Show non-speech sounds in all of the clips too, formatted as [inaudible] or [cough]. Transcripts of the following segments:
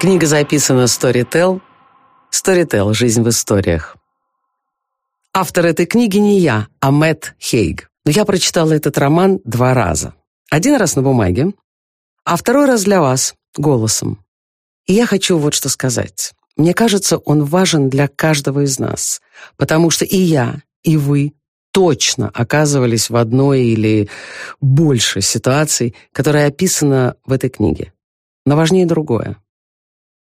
Книга записана Storytel. Storytel «Жизнь в историях». Автор этой книги не я, а Мэтт Хейг. Но я прочитала этот роман два раза. Один раз на бумаге, а второй раз для вас, голосом. И я хочу вот что сказать. Мне кажется, он важен для каждого из нас, потому что и я, и вы точно оказывались в одной или больше ситуаций, которая описана в этой книге. Но важнее другое.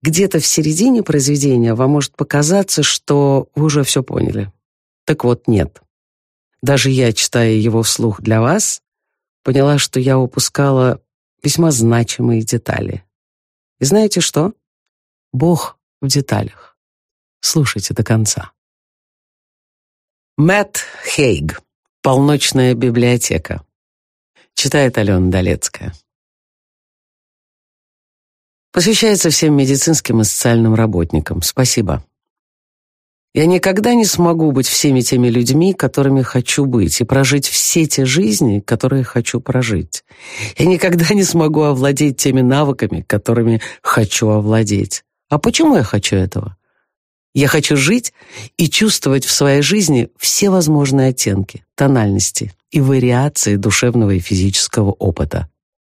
Где-то в середине произведения вам может показаться, что вы уже все поняли. Так вот, нет. Даже я, читая его вслух для вас, поняла, что я упускала весьма значимые детали. И знаете что? Бог в деталях. Слушайте до конца. Мэтт Хейг. Полночная библиотека. Читает Алена Долецкая посвящается всем медицинским и социальным работникам. Спасибо. Я никогда не смогу быть всеми теми людьми, которыми хочу быть, и прожить все те жизни, которые хочу прожить. Я никогда не смогу овладеть теми навыками, которыми хочу овладеть. А почему я хочу этого? Я хочу жить и чувствовать в своей жизни все возможные оттенки, тональности и вариации душевного и физического опыта.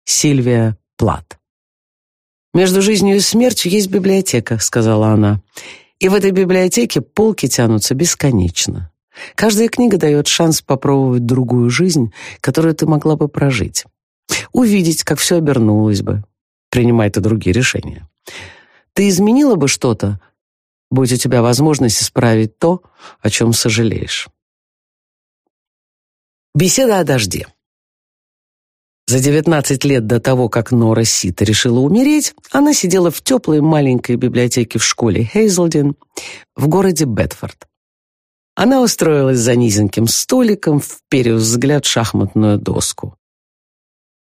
Сильвия Плат «Между жизнью и смертью есть библиотека», — сказала она. «И в этой библиотеке полки тянутся бесконечно. Каждая книга дает шанс попробовать другую жизнь, которую ты могла бы прожить. Увидеть, как все обернулось бы. Принимай ты другие решения. Ты изменила бы что-то, будь у тебя возможность исправить то, о чем сожалеешь». Беседа о дожде. За 19 лет до того, как Нора Сита решила умереть, она сидела в теплой маленькой библиотеке в школе Хейзлден в городе Бетфорд. Она устроилась за низеньким столиком, вперев взгляд шахматную доску.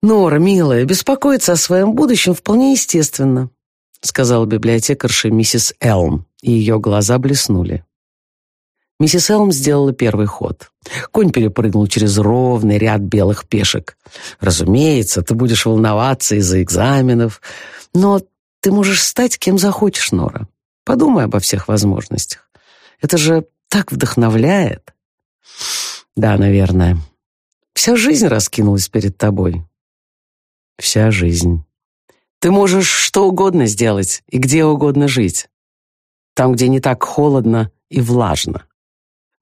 «Нора, милая, беспокоиться о своем будущем вполне естественно», сказала библиотекарша миссис Элм, и ее глаза блеснули. Миссис Элм сделала первый ход. Конь перепрыгнул через ровный ряд белых пешек. «Разумеется, ты будешь волноваться из-за экзаменов, но ты можешь стать кем захочешь, Нора. Подумай обо всех возможностях. Это же так вдохновляет». «Да, наверное. Вся жизнь раскинулась перед тобой». «Вся жизнь. Ты можешь что угодно сделать и где угодно жить. Там, где не так холодно и влажно».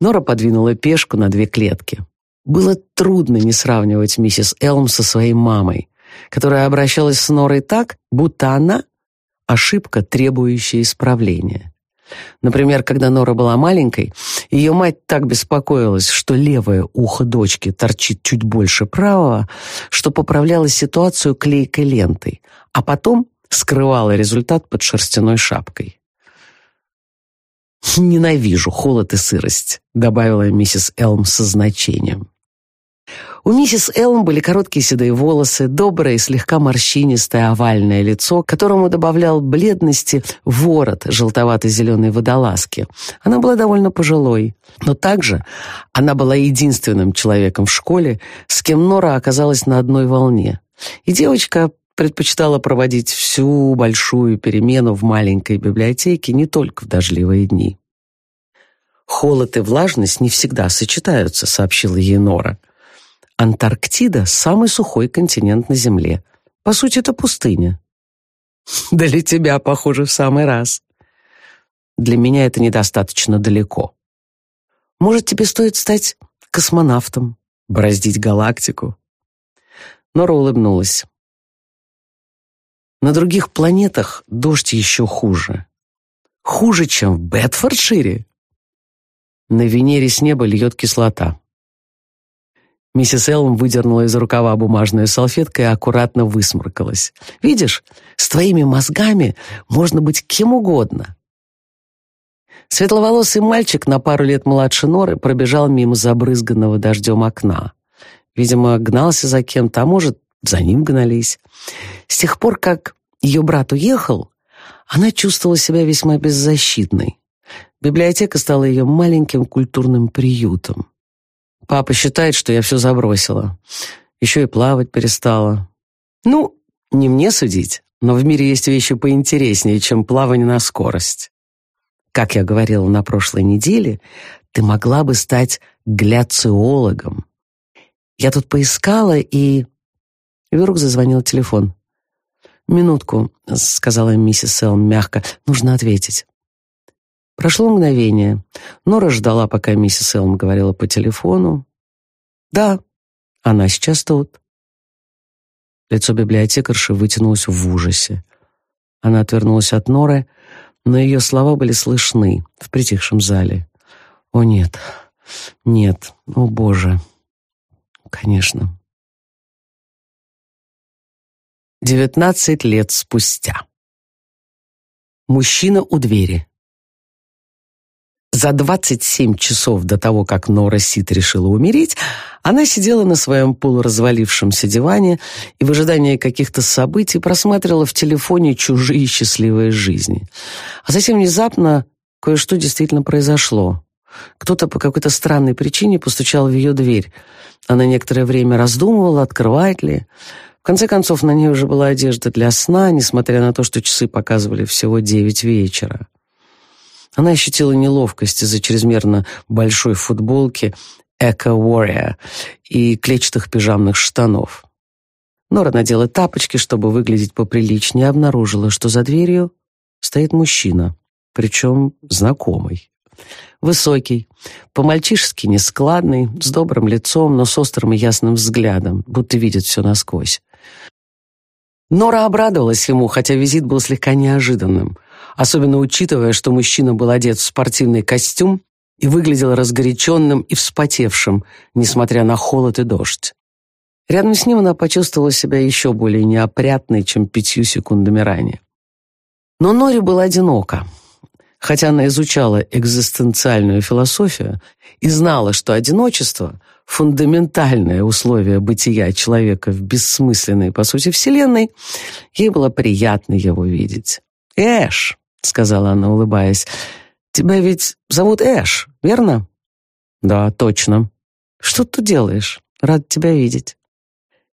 Нора подвинула пешку на две клетки. Было трудно не сравнивать миссис Элм со своей мамой, которая обращалась с Норой так, будто она — ошибка, требующая исправления. Например, когда Нора была маленькой, ее мать так беспокоилась, что левое ухо дочки торчит чуть больше правого, что поправляла ситуацию клейкой лентой, а потом скрывала результат под шерстяной шапкой. «Ненавижу холод и сырость», — добавила миссис Элм со значением. У миссис Элм были короткие седые волосы, доброе и слегка морщинистое овальное лицо, которому добавлял бледности ворот желтовато-зеленой водолазки. Она была довольно пожилой, но также она была единственным человеком в школе, с кем Нора оказалась на одной волне. И девочка предпочитала проводить всю большую перемену в маленькой библиотеке не только в дождливые дни. «Холод и влажность не всегда сочетаются», — сообщила ей Нора. «Антарктида — самый сухой континент на Земле. По сути, это пустыня». [laughs] «Для тебя, похоже, в самый раз». «Для меня это недостаточно далеко». «Может, тебе стоит стать космонавтом, бороздить галактику?» Нора улыбнулась. На других планетах дождь еще хуже. Хуже, чем в Бетфордшире? На Венере с неба льет кислота. Миссис Элм выдернула из рукава бумажную салфетку и аккуратно высморкалась. «Видишь, с твоими мозгами можно быть кем угодно». Светловолосый мальчик на пару лет младше Норы пробежал мимо забрызганного дождем окна. Видимо, гнался за кем-то, а может, за ним гнались. С тех пор, как ее брат уехал, она чувствовала себя весьма беззащитной. Библиотека стала ее маленьким культурным приютом. Папа считает, что я все забросила. Еще и плавать перестала. Ну, не мне судить. но в мире есть вещи поинтереснее, чем плавание на скорость. Как я говорила на прошлой неделе, ты могла бы стать гляциологом. Я тут поискала и... И вдруг зазвонил телефон. «Минутку», — сказала миссис Элм мягко, — «нужно ответить». Прошло мгновение. Нора ждала, пока миссис Элм говорила по телефону. «Да, она сейчас тут». Лицо библиотекарши вытянулось в ужасе. Она отвернулась от Норы, но ее слова были слышны в притихшем зале. «О, нет, нет, о, Боже!» «Конечно». Девятнадцать лет спустя. Мужчина у двери. За 27 часов до того, как Нора Сит решила умереть, она сидела на своем полуразвалившемся диване и в ожидании каких-то событий просматривала в телефоне чужие счастливые жизни. А затем внезапно кое-что действительно произошло. Кто-то по какой-то странной причине постучал в ее дверь. Она некоторое время раздумывала, открывать ли. В конце концов, на ней уже была одежда для сна, несмотря на то, что часы показывали всего девять вечера. Она ощутила неловкость из-за чрезмерно большой футболки Eco Warrior и клетчатых пижамных штанов. Нора надела тапочки, чтобы выглядеть поприличнее, обнаружила, что за дверью стоит мужчина, причем знакомый. Высокий, по-мальчишески нескладный, с добрым лицом, но с острым и ясным взглядом, будто видит все насквозь. Нора обрадовалась ему, хотя визит был слегка неожиданным — особенно учитывая, что мужчина был одет в спортивный костюм и выглядел разгоряченным и вспотевшим, несмотря на холод и дождь. Рядом с ним она почувствовала себя еще более неопрятной, чем пятью секундами ранее. Но Нори была одинока. Хотя она изучала экзистенциальную философию и знала, что одиночество — фундаментальное условие бытия человека в бессмысленной, по сути, вселенной, ей было приятно его видеть. «Эш!» — сказала она, улыбаясь. «Тебя ведь зовут Эш, верно?» «Да, точно. Что ты делаешь? Рад тебя видеть».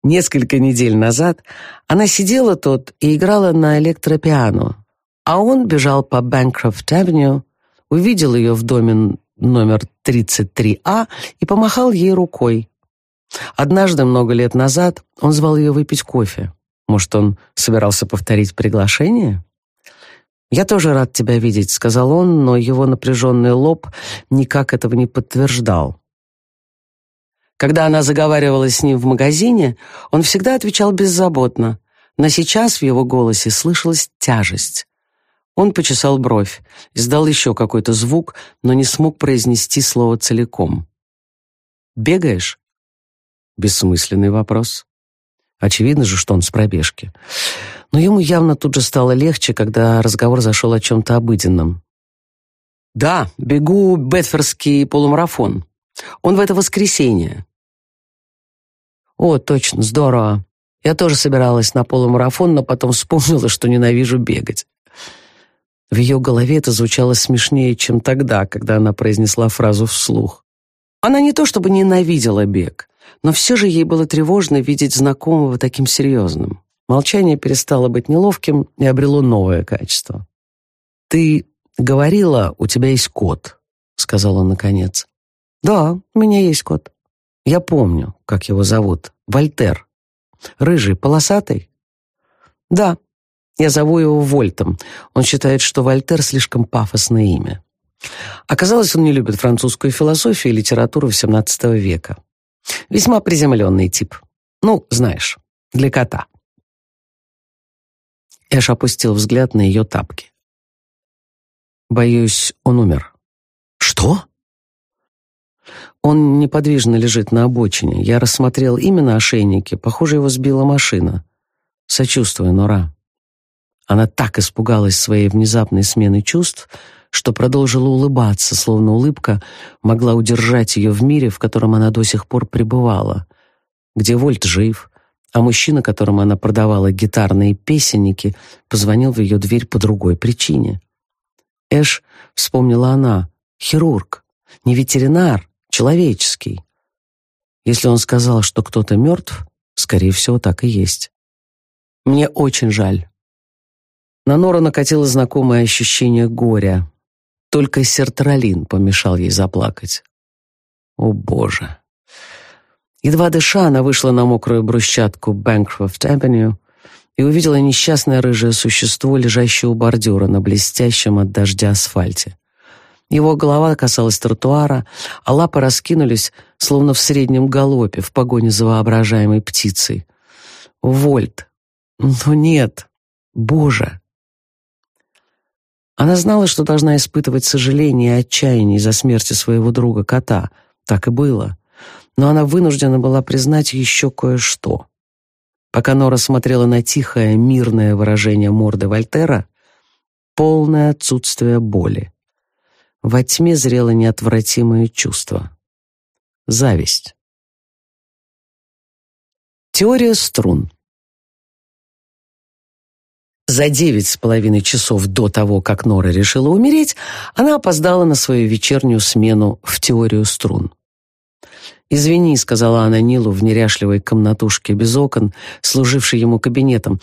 Несколько недель назад она сидела тут и играла на электропиано, а он бежал по Бэнкрофт-авеню, увидел ее в доме номер 33А и помахал ей рукой. Однажды, много лет назад, он звал ее выпить кофе. Может, он собирался повторить приглашение? «Я тоже рад тебя видеть», — сказал он, но его напряженный лоб никак этого не подтверждал. Когда она заговаривала с ним в магазине, он всегда отвечал беззаботно, но сейчас в его голосе слышалась тяжесть. Он почесал бровь, издал еще какой-то звук, но не смог произнести слово целиком. «Бегаешь?» Бессмысленный вопрос. Очевидно же, что он с пробежки. Но ему явно тут же стало легче, когда разговор зашел о чем-то обыденном. «Да, бегу Бетфордский полумарафон. Он в это воскресенье». «О, точно, здорово. Я тоже собиралась на полумарафон, но потом вспомнила, что ненавижу бегать». В ее голове это звучало смешнее, чем тогда, когда она произнесла фразу вслух. Она не то чтобы ненавидела бег, но все же ей было тревожно видеть знакомого таким серьезным. Молчание перестало быть неловким и обрело новое качество. «Ты говорила, у тебя есть кот», — сказал он наконец. «Да, у меня есть кот. Я помню, как его зовут. Вольтер. Рыжий, полосатый?» «Да, я зову его Вольтом. Он считает, что Вольтер слишком пафосное имя. Оказалось, он не любит французскую философию и литературу XVII века. Весьма приземленный тип. Ну, знаешь, для кота. Эш опустил взгляд на ее тапки. «Боюсь, он умер». «Что?» Он неподвижно лежит на обочине. Я рассмотрел именно ошейники. Похоже, его сбила машина. Сочувствую, Нора. Она так испугалась своей внезапной смены чувств, что продолжила улыбаться, словно улыбка могла удержать ее в мире, в котором она до сих пор пребывала, где Вольт жив, а мужчина, которому она продавала гитарные песенники, позвонил в ее дверь по другой причине. Эш, вспомнила она, хирург, не ветеринар, человеческий. Если он сказал, что кто-то мертв, скорее всего, так и есть. «Мне очень жаль», На Нору накатило знакомое ощущение горя. Только сертралин помешал ей заплакать. О, Боже! Едва дыша, она вышла на мокрую брусчатку Бэнкрофт-Авеню и увидела несчастное рыжее существо, лежащее у бордюра на блестящем от дождя асфальте. Его голова касалась тротуара, а лапы раскинулись, словно в среднем галопе, в погоне за воображаемой птицей. Вольт. Но нет. Боже. Она знала, что должна испытывать сожаление и отчаяние из-за смерти своего друга-кота. Так и было. Но она вынуждена была признать еще кое-что. Пока Нора смотрела на тихое, мирное выражение морды Вольтера, полное отсутствие боли. Во тьме зрело неотвратимое чувство. Зависть. Теория струн. За девять с половиной часов до того, как Нора решила умереть, она опоздала на свою вечернюю смену в теорию струн. «Извини», — сказала она Нилу в неряшливой комнатушке без окон, служившей ему кабинетом.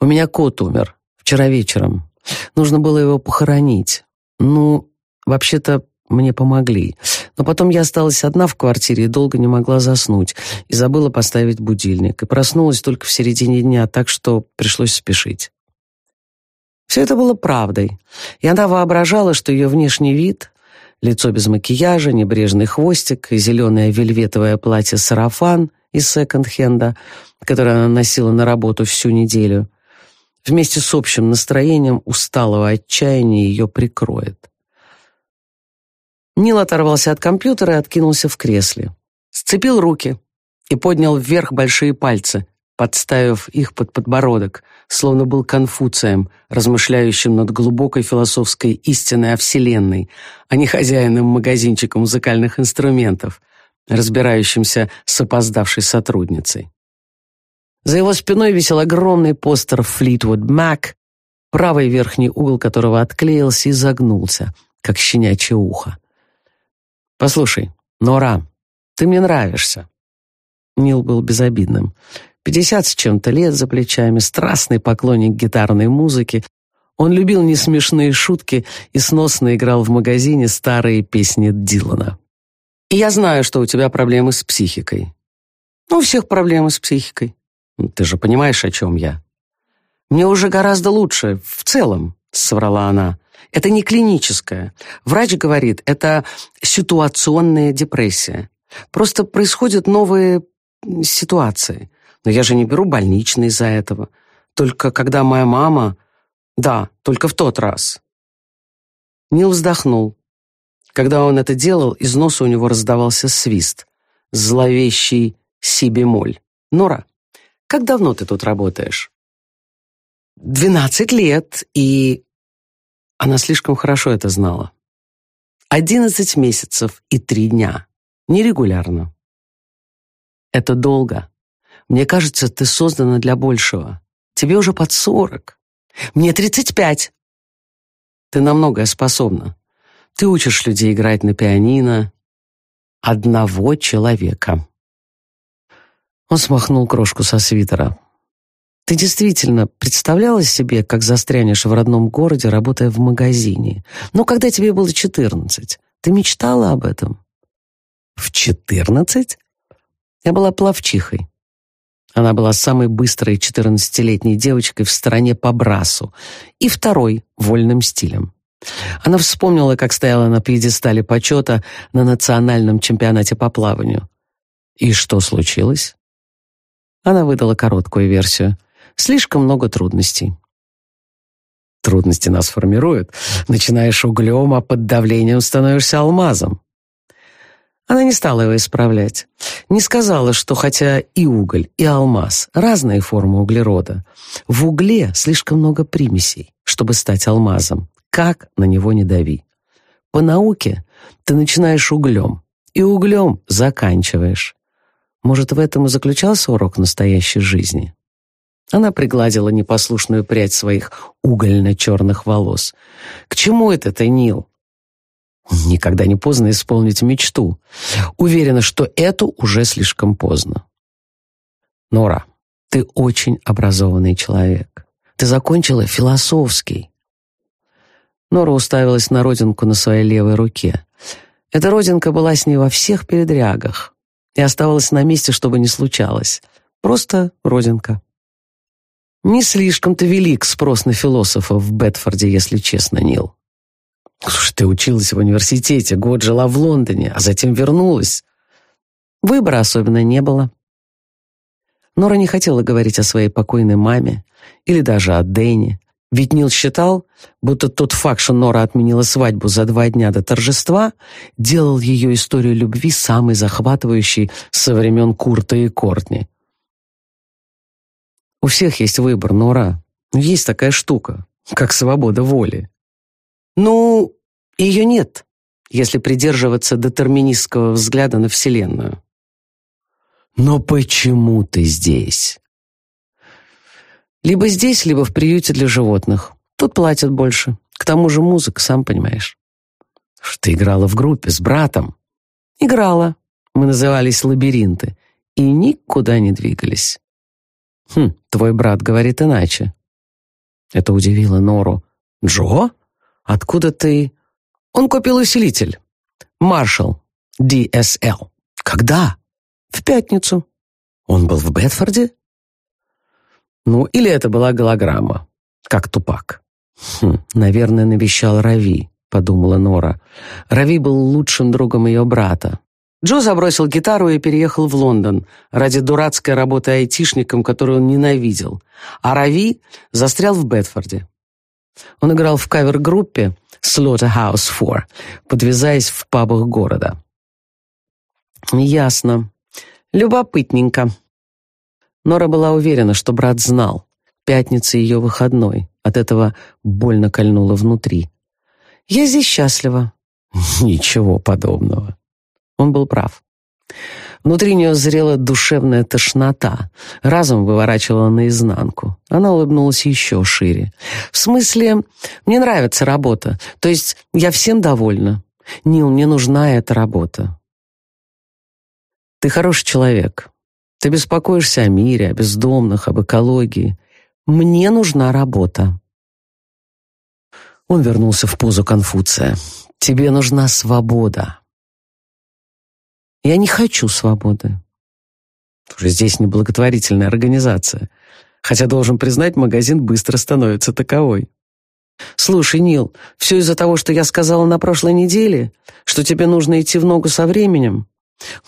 «У меня кот умер. Вчера вечером. Нужно было его похоронить. Ну, вообще-то, мне помогли. Но потом я осталась одна в квартире и долго не могла заснуть, и забыла поставить будильник, и проснулась только в середине дня, так что пришлось спешить». Все это было правдой, и она воображала, что ее внешний вид Лицо без макияжа, небрежный хвостик зеленое вельветовое платье-сарафан из секонд-хенда, которое она носила на работу всю неделю. Вместе с общим настроением усталого отчаяния ее прикроет. Нил оторвался от компьютера и откинулся в кресле. Сцепил руки и поднял вверх большие пальцы, подставив их под подбородок, словно был Конфуцием, размышляющим над глубокой философской истиной о Вселенной, а не хозяином магазинчика музыкальных инструментов, разбирающимся с опоздавшей сотрудницей. За его спиной висел огромный постер Fleetwood Mac, правый верхний угол которого отклеился и загнулся, как щенячье ухо. «Послушай, Нора, ты мне нравишься». Нил был безобидным. Пятьдесят с чем-то лет за плечами, страстный поклонник гитарной музыки. Он любил несмешные шутки и сносно играл в магазине старые песни Дилана. И я знаю, что у тебя проблемы с психикой. Ну, у всех проблемы с психикой. Ты же понимаешь, о чем я. Мне уже гораздо лучше, в целом, соврала она. Это не клиническая. Врач говорит, это ситуационная депрессия. Просто происходят новые ситуации. Но я же не беру больничный из-за этого. Только когда моя мама... Да, только в тот раз. Нил вздохнул. Когда он это делал, из носа у него раздавался свист. Зловещий си-бемоль. «Нора, как давно ты тут работаешь?» «Двенадцать лет, и...» Она слишком хорошо это знала. «Одиннадцать месяцев и три дня. Нерегулярно». «Это долго», мне кажется, ты создана для большего. Тебе уже под сорок. Мне тридцать пять. Ты на многое способна. Ты учишь людей играть на пианино. Одного человека. Он смахнул крошку со свитера. Ты действительно представляла себе, как застрянешь в родном городе, работая в магазине? Ну, когда тебе было четырнадцать. Ты мечтала об этом? В четырнадцать? Я была плавчихой. Она была самой быстрой 14-летней девочкой в стране по брасу и второй вольным стилем. Она вспомнила, как стояла на пьедестале почета на национальном чемпионате по плаванию. И что случилось? Она выдала короткую версию. Слишком много трудностей. Трудности нас формируют. Начинаешь углем, а под давлением становишься алмазом. Она не стала его исправлять. Не сказала, что хотя и уголь, и алмаз — разные формы углерода, в угле слишком много примесей, чтобы стать алмазом. Как на него не дави. По науке ты начинаешь углем, и углем заканчиваешь. Может, в этом и заключался урок настоящей жизни? Она пригладила непослушную прядь своих угольно-черных волос. «К чему это ты, Нил? Никогда не поздно исполнить мечту. Уверена, что это уже слишком поздно. Нора, ты очень образованный человек. Ты закончила философский». Нора уставилась на родинку на своей левой руке. Эта родинка была с ней во всех передрягах и оставалась на месте, чтобы не случалось. Просто родинка. Не слишком-то велик спрос на философов в Бетфорде, если честно, Нил. Слушай, ты училась в университете, год жила в Лондоне, а затем вернулась. Выбора особенно не было. Нора не хотела говорить о своей покойной маме или даже о Дэне, ведь Нил считал, будто тот факт, что Нора отменила свадьбу за два дня до торжества, делал ее историю любви самой захватывающей со времен Курта и Кортни. У всех есть выбор, Нора. Есть такая штука, как свобода воли. Ну, ее нет, если придерживаться детерминистского взгляда на Вселенную. Но почему ты здесь? Либо здесь, либо в приюте для животных. Тут платят больше. К тому же музыка, сам понимаешь. Ты играла в группе с братом? Играла. Мы назывались «Лабиринты» и никуда не двигались. Хм, твой брат говорит иначе. Это удивило Нору. Джо? Откуда ты? Он купил усилитель. Маршал. DSL. Когда? В пятницу. Он был в Бетфорде? Ну, или это была голограмма, как Тупак. Хм, наверное, навещал Рави, подумала Нора. Рави был лучшим другом ее брата. Джо забросил гитару и переехал в Лондон ради дурацкой работы айтишником, которую он ненавидел. А Рави застрял в Бетфорде. Он играл в кавер-группе Slaughterhouse 4, подвязаясь в пабах города. Ясно. Любопытненько. Нора была уверена, что брат знал. Пятница ее выходной. От этого больно кольнуло внутри. «Я здесь счастлива». Ничего подобного. Он был прав. Внутри нее зрела душевная тошнота. Разум выворачивала наизнанку. Она улыбнулась еще шире. «В смысле, мне нравится работа. То есть я всем довольна. Нил, мне нужна эта работа». «Ты хороший человек. Ты беспокоишься о мире, о бездомных, об экологии. Мне нужна работа». Он вернулся в позу Конфуция. «Тебе нужна свобода». «Я не хочу свободы». Уже здесь не благотворительная организация. Хотя, должен признать, магазин быстро становится таковой. «Слушай, Нил, все из-за того, что я сказала на прошлой неделе, что тебе нужно идти в ногу со временем.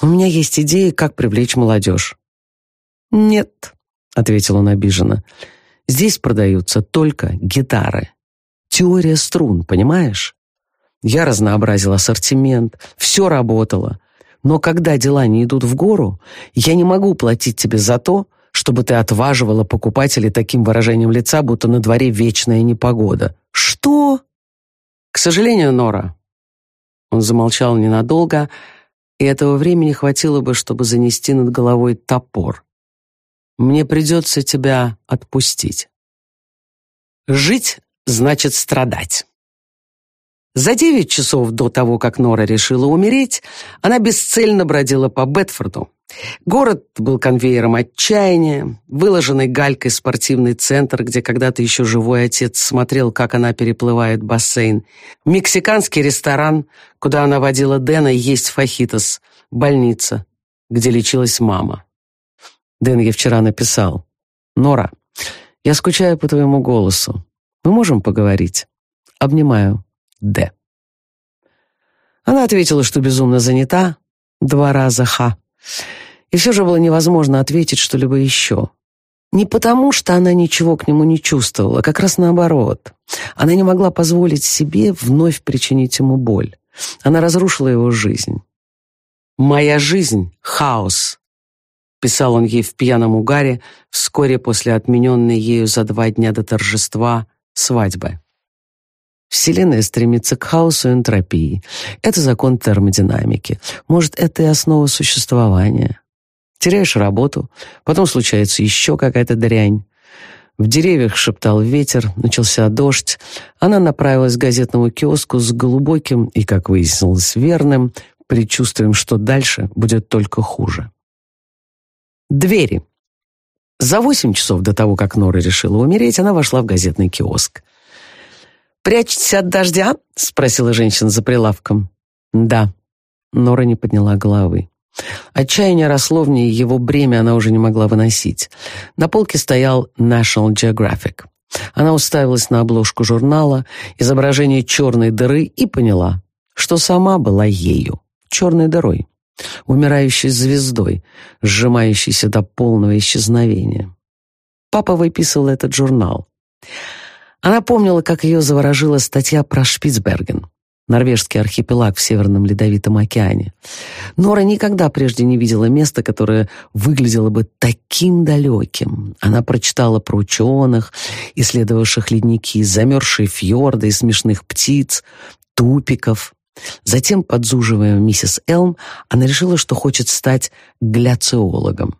У меня есть идеи, как привлечь молодежь. «Нет», — ответил он обиженно, — «здесь продаются только гитары. Теория струн, понимаешь? Я разнообразил ассортимент, все работало. Но когда дела не идут в гору, я не могу платить тебе за то, чтобы ты отваживала покупателей таким выражением лица, будто на дворе вечная непогода. Что? К сожалению, Нора. Он замолчал ненадолго, и этого времени хватило бы, чтобы занести над головой топор. Мне придется тебя отпустить. Жить значит страдать. За девять часов до того, как Нора решила умереть, она бесцельно бродила по Бетфорду. Город был конвейером отчаяния, выложенный галькой спортивный центр, где когда-то еще живой отец смотрел, как она переплывает бассейн, мексиканский ресторан, куда она водила Дэна есть фахитос, больница, где лечилась мама. Дэн ей вчера написал. «Нора, я скучаю по твоему голосу. Мы можем поговорить? Обнимаю. Д». Она ответила, что безумно занята. Два раза ха. И все же было невозможно ответить что-либо еще. Не потому, что она ничего к нему не чувствовала, как раз наоборот. Она не могла позволить себе вновь причинить ему боль. Она разрушила его жизнь. «Моя жизнь — хаос», писал он ей в пьяном угаре вскоре после отмененной ею за два дня до торжества свадьбы. Вселенная стремится к хаосу и энтропии. Это закон термодинамики. Может, это и основа существования. Теряешь работу, потом случается еще какая-то дрянь. В деревьях шептал ветер, начался дождь. Она направилась к газетному киоску с глубоким и, как выяснилось, верным предчувствием, что дальше будет только хуже. Двери. За восемь часов до того, как Нора решила умереть, она вошла в газетный киоск. «Прячетесь от дождя?» — спросила женщина за прилавком. «Да». Нора не подняла головы. Отчаяние росло в ней, его бремя она уже не могла выносить. На полке стоял National Geographic. Она уставилась на обложку журнала, изображение черной дыры и поняла, что сама была ею, черной дырой, умирающей звездой, сжимающейся до полного исчезновения. Папа выписывал этот журнал. Она помнила, как ее заворожила статья про Шпицберген норвежский архипелаг в Северном Ледовитом океане. Нора никогда прежде не видела места, которое выглядело бы таким далеким. Она прочитала про ученых, исследовавших ледники, замерзшие фьорды и смешных птиц, тупиков. Затем, подзуживая миссис Элм, она решила, что хочет стать гляциологом.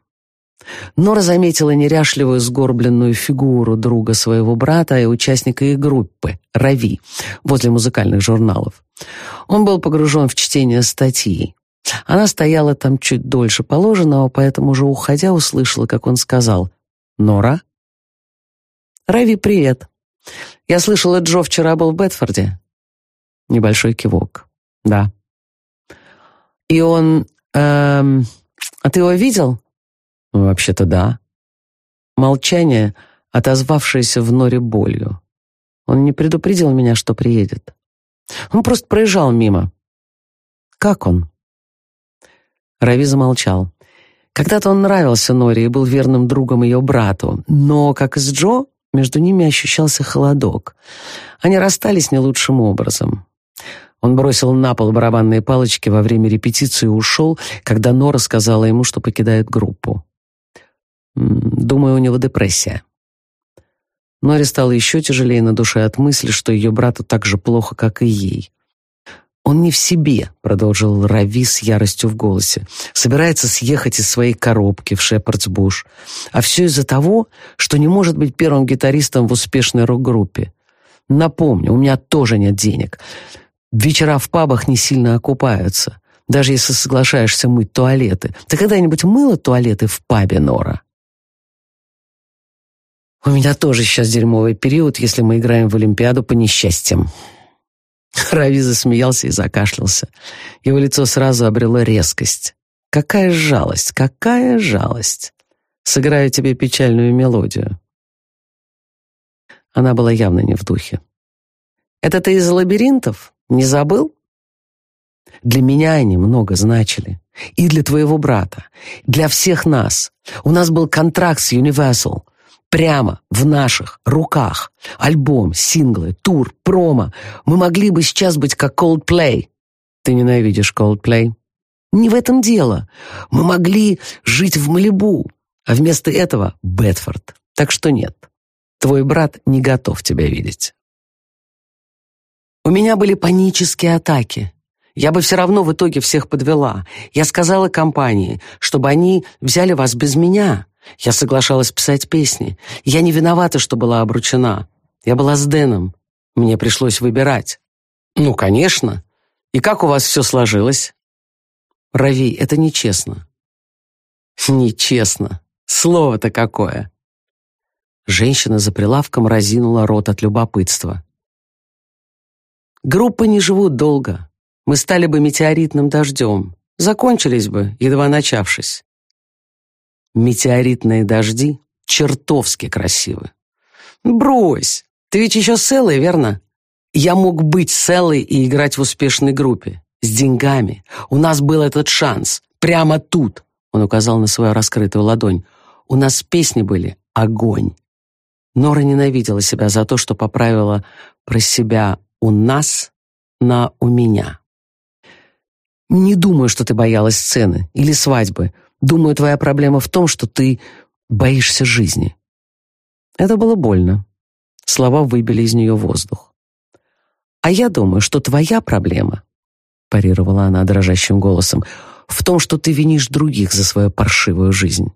Нора заметила неряшливую сгорбленную фигуру друга своего брата и участника их группы, Рави, возле музыкальных журналов. Он был погружен в чтение статьи. Она стояла там чуть дольше положенного, поэтому уже уходя услышала, как он сказал «Нора?» «Рави, привет. Я слышала, Джо вчера был в Бетфорде». Небольшой кивок. «Да». «И он... Эм, а ты его видел?» «Вообще-то да». Молчание, отозвавшееся в норе болью. Он не предупредил меня, что приедет. Он просто проезжал мимо. «Как он?» Рави замолчал. Когда-то он нравился Норе и был верным другом ее брату, но, как и с Джо, между ними ощущался холодок. Они расстались не лучшим образом. Он бросил на пол барабанные палочки во время репетиции и ушел, когда Нора сказала ему, что покидает группу. Думаю, у него депрессия. Норе стало еще тяжелее на душе от мысли, что ее брату так же плохо, как и ей. «Он не в себе», — продолжил Рави с яростью в голосе. «Собирается съехать из своей коробки в Шепардсбуш. А все из-за того, что не может быть первым гитаристом в успешной рок-группе. Напомню, у меня тоже нет денег. Вечера в пабах не сильно окупаются, даже если соглашаешься мыть туалеты. Ты когда-нибудь мыла туалеты в пабе, Нора?» У меня тоже сейчас дерьмовый период, если мы играем в Олимпиаду по несчастьям. [laughs] Рави засмеялся и закашлялся. Его лицо сразу обрело резкость. Какая жалость, какая жалость. Сыграю тебе печальную мелодию. Она была явно не в духе. Это ты из лабиринтов? Не забыл? Для меня они много значили. И для твоего брата. Для всех нас. У нас был контракт с Universal — Прямо в наших руках. Альбом, синглы, тур, промо. Мы могли бы сейчас быть как Coldplay. Ты ненавидишь Coldplay? Не в этом дело. Мы могли жить в Малибу, а вместо этого Бетфорд. Так что нет, твой брат не готов тебя видеть. У меня были панические атаки. Я бы все равно в итоге всех подвела. Я сказала компании, чтобы они взяли вас без меня. Я соглашалась писать песни. Я не виновата, что была обручена. Я была с Дэном. Мне пришлось выбирать. Ну, конечно. И как у вас все сложилось? Рави, это нечестно. Нечестно. Слово-то какое. Женщина за прилавком разинула рот от любопытства. Группы не живут долго. Мы стали бы метеоритным дождем. Закончились бы, едва начавшись. Метеоритные дожди чертовски красивы. Брось, ты ведь еще Эллой, верно? Я мог быть Эллой и играть в успешной группе. С деньгами. У нас был этот шанс. Прямо тут. Он указал на свою раскрытую ладонь. У нас песни были «Огонь». Нора ненавидела себя за то, что поправила про себя «у нас» на «у меня». Не думаю, что ты боялась сцены или свадьбы. Думаю, твоя проблема в том, что ты боишься жизни». Это было больно. Слова выбили из нее воздух. «А я думаю, что твоя проблема, — парировала она дрожащим голосом, — в том, что ты винишь других за свою паршивую жизнь».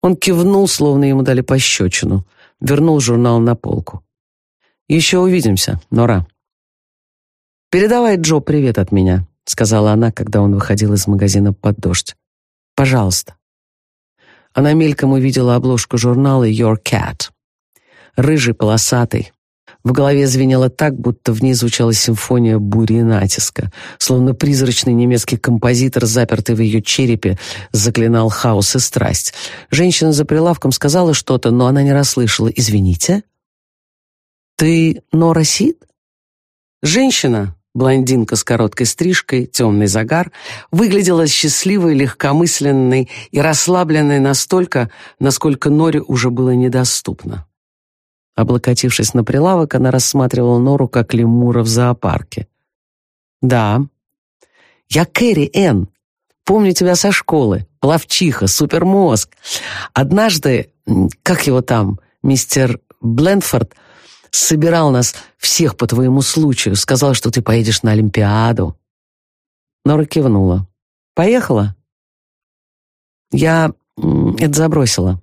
Он кивнул, словно ему дали пощечину, вернул журнал на полку. «Еще увидимся, Нора». «Передавай Джо привет от меня», — сказала она, когда он выходил из магазина под дождь. Пожалуйста». Она мельком увидела обложку журнала «Your Cat». Рыжий, полосатый. В голове звенело так, будто в ней звучала симфония бури и натиска, словно призрачный немецкий композитор, запертый в ее черепе, заклинал хаос и страсть. Женщина за прилавком сказала что-то, но она не расслышала. «Извините?» «Ты Нора Сид?» Женщина, блондинка с короткой стрижкой, темный загар, выглядела счастливой, легкомысленной и расслабленной настолько, насколько Норе уже было недоступно. Облокотившись на прилавок, она рассматривала Нору как лемура в зоопарке. «Да. Я Кэрри Энн. Помню тебя со школы. Плавчиха, супермозг. Однажды, как его там, мистер Блендфорд, собирал нас всех по твоему случаю, сказал, что ты поедешь на Олимпиаду». Нора кивнула. «Поехала?» «Я это забросила.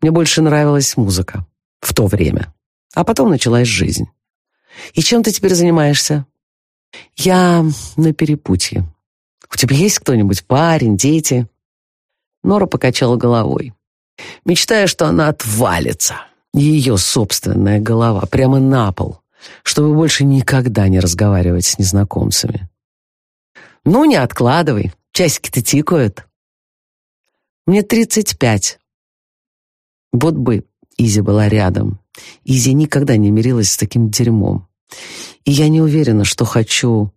Мне больше нравилась музыка в то время. А потом началась жизнь. И чем ты теперь занимаешься?» «Я на перепутье. У тебя есть кто-нибудь, парень, дети?» Нора покачала головой. Мечтая, что она отвалится ее собственная голова прямо на пол, чтобы больше никогда не разговаривать с незнакомцами. «Ну, не откладывай, часики-то тикают». «Мне тридцать пять». Вот бы Изи была рядом. Изи никогда не мирилась с таким дерьмом. И я не уверена, что хочу...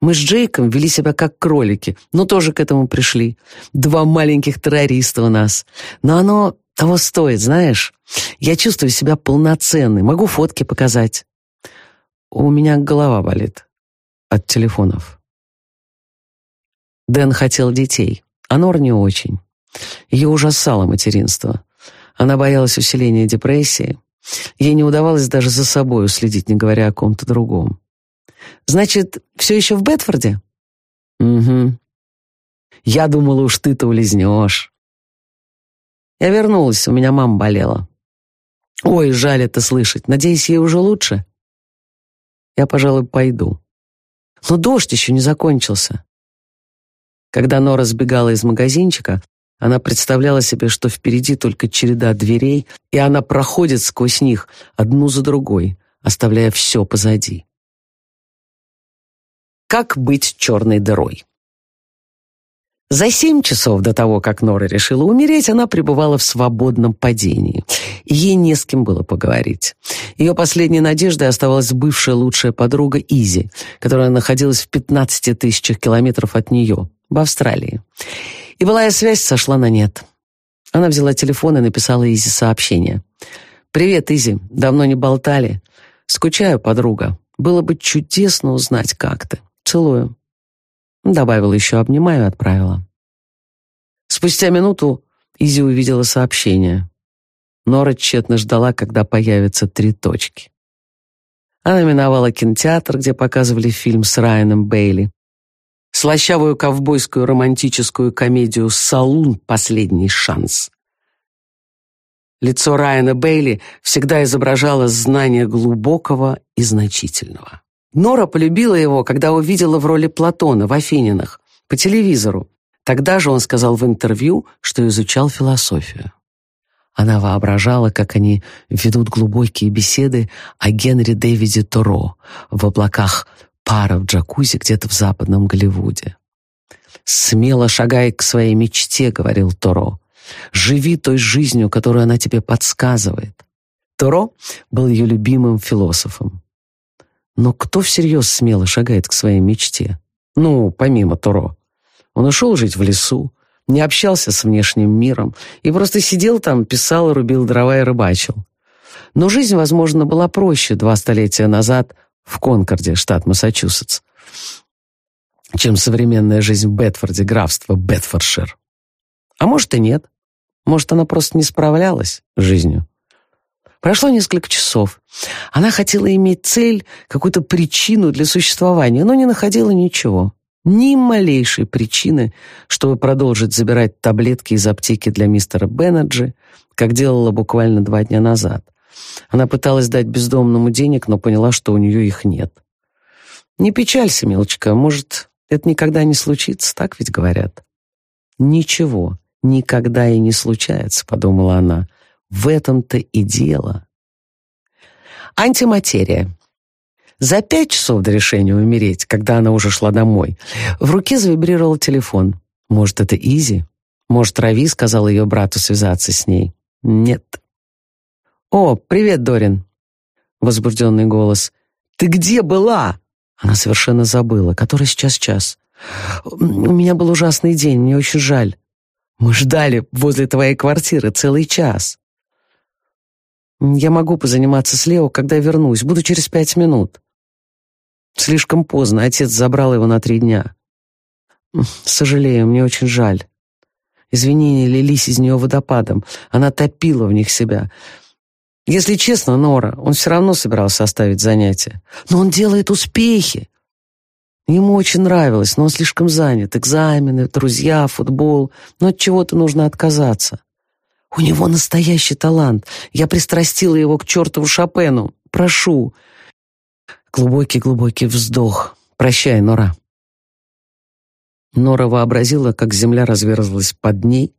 Мы с Джейком вели себя как кролики, но тоже к этому пришли. Два маленьких террориста у нас. Но оно того стоит, знаешь. Я чувствую себя полноценной, могу фотки показать. У меня голова болит от телефонов. Дэн хотел детей, а Нор не очень. Ее ужасало материнство. Она боялась усиления депрессии. Ей не удавалось даже за собой уследить, не говоря о ком-то другом. «Значит, все еще в Бетфорде?» «Угу. Я думала, уж ты-то улизнешь». Я вернулась, у меня мама болела. Ой, жаль это слышать. Надеюсь, ей уже лучше. Я, пожалуй, пойду. Но дождь еще не закончился. Когда Нора сбегала из магазинчика, она представляла себе, что впереди только череда дверей, и она проходит сквозь них одну за другой, оставляя все позади. Как быть черной дырой? За семь часов до того, как Нора решила умереть, она пребывала в свободном падении. ей не с кем было поговорить. Ее последней надеждой оставалась бывшая лучшая подруга Изи, которая находилась в 15 тысячах километров от нее, в Австралии. И былая связь сошла на нет. Она взяла телефон и написала Изи сообщение. «Привет, Изи. Давно не болтали. Скучаю, подруга. Было бы чудесно узнать, как ты. Целую». Добавила еще обнимаю и отправила. Спустя минуту Изи увидела сообщение. Нора тщетно ждала, когда появятся три точки. Она миновала кинотеатр, где показывали фильм с Райаном Бейли. Слащавую ковбойскую романтическую комедию «Салун. Последний шанс». Лицо Райана Бейли всегда изображало знание глубокого и значительного. Нора полюбила его, когда увидела в роли Платона в Афининах, по телевизору. Тогда же он сказал в интервью, что изучал философию. Она воображала, как они ведут глубокие беседы о Генри Дэвиде Торо в облаках пара в джакузи где-то в западном Голливуде. «Смело шагай к своей мечте», — говорил Торо. «Живи той жизнью, которую она тебе подсказывает». Торо был ее любимым философом. Но кто всерьез смело шагает к своей мечте? Ну, помимо Туро. Он ушел жить в лесу, не общался с внешним миром и просто сидел там, писал, рубил дрова и рыбачил. Но жизнь, возможно, была проще два столетия назад в Конкорде, штат Массачусетс, чем современная жизнь в Бетфорде, графство Бетфордшир. А может и нет. Может, она просто не справлялась с жизнью. Прошло несколько часов. Она хотела иметь цель, какую-то причину для существования, но не находила ничего. Ни малейшей причины, чтобы продолжить забирать таблетки из аптеки для мистера Беннеджи, как делала буквально два дня назад. Она пыталась дать бездомному денег, но поняла, что у нее их нет. «Не печалься, милочка, может, это никогда не случится, так ведь говорят?» Ничего, никогда и не случается, подумала она. В этом-то и дело. Антиматерия. За пять часов до решения умереть, когда она уже шла домой, в руке завибрировал телефон. Может, это Изи? Может, Рави сказал ее брату связаться с ней? Нет. «О, привет, Дорин!» Возбужденный голос. «Ты где была?» Она совершенно забыла. Который сейчас час? «У меня был ужасный день, мне очень жаль. Мы ждали возле твоей квартиры целый час. Я могу позаниматься с Лео, когда вернусь. Буду через пять минут. Слишком поздно, отец забрал его на три дня. Сожалею, мне очень жаль. Извинения лились из нее водопадом. Она топила в них себя. Если честно, Нора, он все равно собирался оставить занятия. Но он делает успехи. Ему очень нравилось, но он слишком занят. Экзамены, друзья, футбол. Но от чего-то нужно отказаться. У него настоящий талант. Я пристрастила его к чертову Шопену. Прошу. Глубокий-глубокий вздох. Прощай, Нора. Нора вообразила, как земля разверзлась под ней,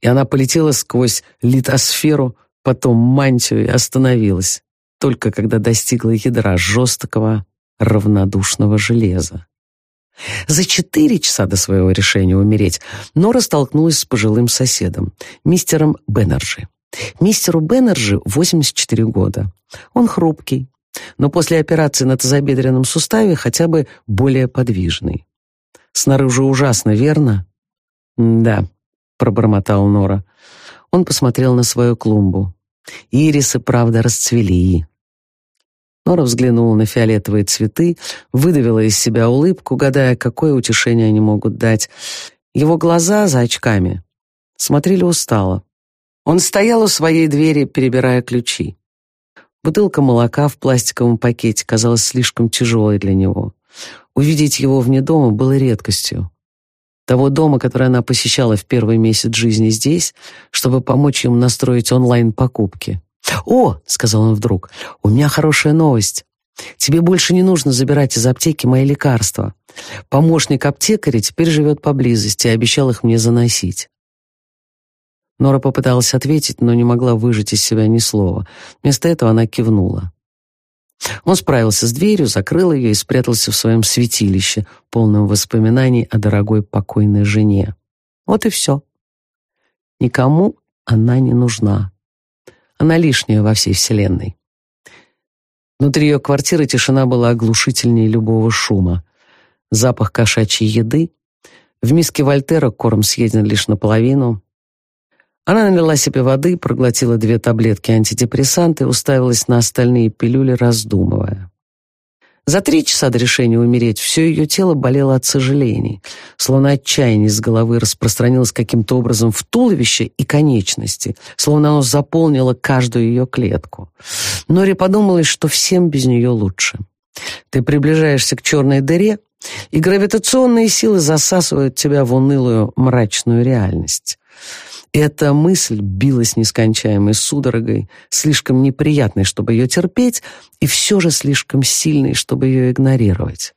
и она полетела сквозь литосферу, потом мантию и остановилась, только когда достигла ядра жесткого, равнодушного железа. За четыре часа до своего решения умереть Нора столкнулась с пожилым соседом, мистером Беннерджи. Мистеру Беннерджи 84 года. Он хрупкий, но после операции на тазобедренном суставе хотя бы более подвижный. Снаружи ужасно, верно? «Да», — пробормотал Нора. Он посмотрел на свою клумбу. Ирисы, правда, расцвели. Нора взглянула на фиолетовые цветы, выдавила из себя улыбку, гадая, какое утешение они могут дать. Его глаза за очками смотрели устало. Он стоял у своей двери, перебирая ключи. Бутылка молока в пластиковом пакете казалась слишком тяжелой для него. Увидеть его вне дома было редкостью. Того дома, который она посещала в первый месяц жизни здесь, чтобы помочь ему настроить онлайн-покупки. «О!» — сказал он вдруг. «У меня хорошая новость. Тебе больше не нужно забирать из аптеки мои лекарства. Помощник аптекаря теперь живет поблизости и обещал их мне заносить». Нора попыталась ответить, но не могла выжать из себя ни слова. Вместо этого она кивнула. Он справился с дверью, закрыл ее и спрятался в своем святилище, полном воспоминаний о дорогой покойной жене. Вот и все. Никому она не нужна. Она лишняя во всей вселенной. Внутри ее квартиры тишина была оглушительнее любого шума. Запах кошачьей еды. В миске Вольтера корм съеден лишь наполовину. Она налила себе воды, проглотила две таблетки антидепрессанта и уставилась на остальные пилюли, раздумывая. За три часа до решения умереть все ее тело болело от сожалений, словно отчаяние с головы распространилось каким-то образом в туловище и конечности, словно оно заполнило каждую ее клетку. Нори подумалось, что всем без нее лучше. Ты приближаешься к черной дыре, и гравитационные силы засасывают тебя в унылую мрачную реальность. Эта мысль билась нескончаемой судорогой, слишком неприятной, чтобы ее терпеть, и все же слишком сильной, чтобы ее игнорировать.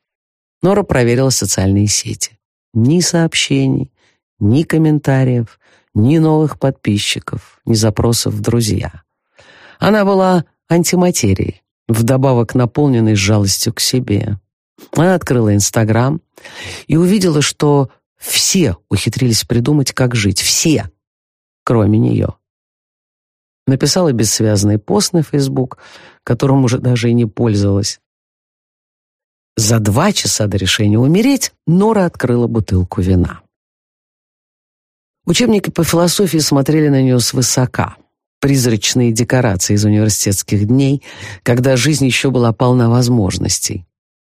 Нора проверила социальные сети. Ни сообщений, ни комментариев, ни новых подписчиков, ни запросов в друзья. Она была антиматерией, вдобавок наполненной жалостью к себе. Она открыла Инстаграм и увидела, что все ухитрились придумать, как жить. Все кроме нее. Написала бессвязный пост на Фейсбук, которым уже даже и не пользовалась. За два часа до решения умереть Нора открыла бутылку вина. Учебники по философии смотрели на нее свысока. Призрачные декорации из университетских дней, когда жизнь еще была полна возможностей.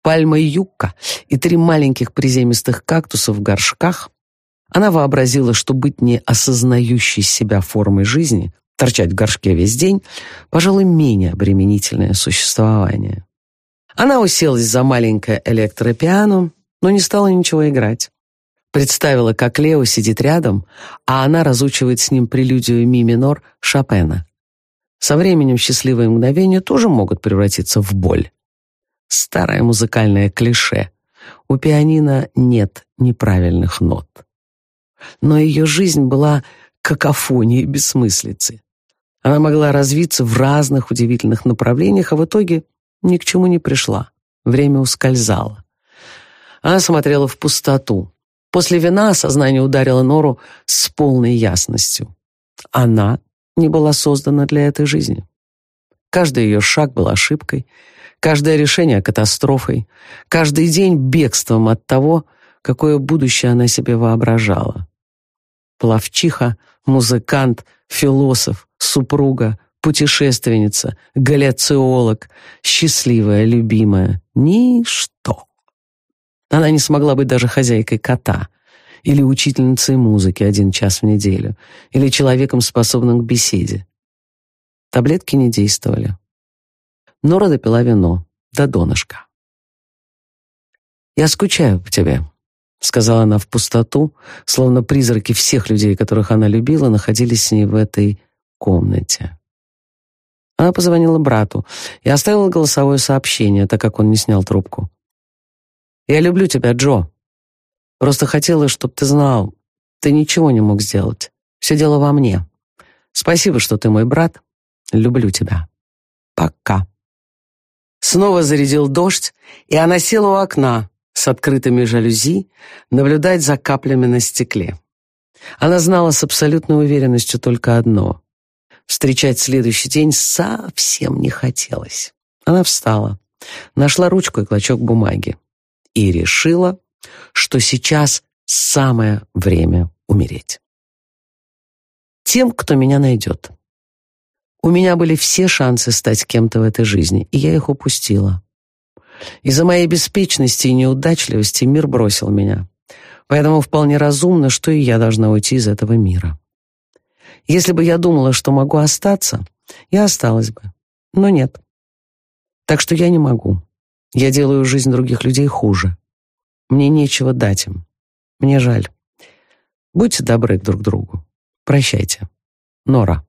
Пальма юкка и три маленьких приземистых кактуса в горшках она вообразила, что быть не осознающей себя формой жизни, торчать в горшке весь день, пожалуй, менее обременительное существование. Она уселась за маленькое электропиано, но не стала ничего играть. Представила, как Лео сидит рядом, а она разучивает с ним прелюдию ми минор Шопена. Со временем счастливые мгновения тоже могут превратиться в боль. Старое музыкальное клише. У пианино нет неправильных нот. Но ее жизнь была какофонией бессмыслицы. Она могла развиться в разных удивительных направлениях, а в итоге ни к чему не пришла. Время ускользало. Она смотрела в пустоту. После вина сознание ударило Нору с полной ясностью. Она не была создана для этой жизни. Каждый ее шаг был ошибкой, каждое решение — катастрофой, каждый день — бегством от того, какое будущее она себе воображала. Плавчиха, музыкант, философ, супруга, путешественница, галлициолог, счастливая, любимая — ничто. Она не смогла быть даже хозяйкой кота или учительницей музыки один час в неделю, или человеком, способным к беседе. Таблетки не действовали. Нора допила вино до донышка. «Я скучаю по тебе», — сказала она в пустоту, словно призраки всех людей, которых она любила, находились с ней в этой комнате. Она позвонила брату и оставила голосовое сообщение, так как он не снял трубку. «Я люблю тебя, Джо. Просто хотела, чтобы ты знал, ты ничего не мог сделать. Все дело во мне. Спасибо, что ты мой брат. Люблю тебя. Пока». Снова зарядил дождь, и она села у окна с открытыми жалюзи, наблюдать за каплями на стекле. Она знала с абсолютной уверенностью только одно. Встречать следующий день совсем не хотелось. Она встала, нашла ручку и клочок бумаги и решила, что сейчас самое время умереть. Тем, кто меня найдет. У меня были все шансы стать кем-то в этой жизни, и я их упустила. Из-за моей беспечности и неудачливости мир бросил меня. Поэтому вполне разумно, что и я должна уйти из этого мира. Если бы я думала, что могу остаться, я осталась бы. Но нет. Так что я не могу. Я делаю жизнь других людей хуже. Мне нечего дать им. Мне жаль. Будьте добры друг к другу. Прощайте. Нора.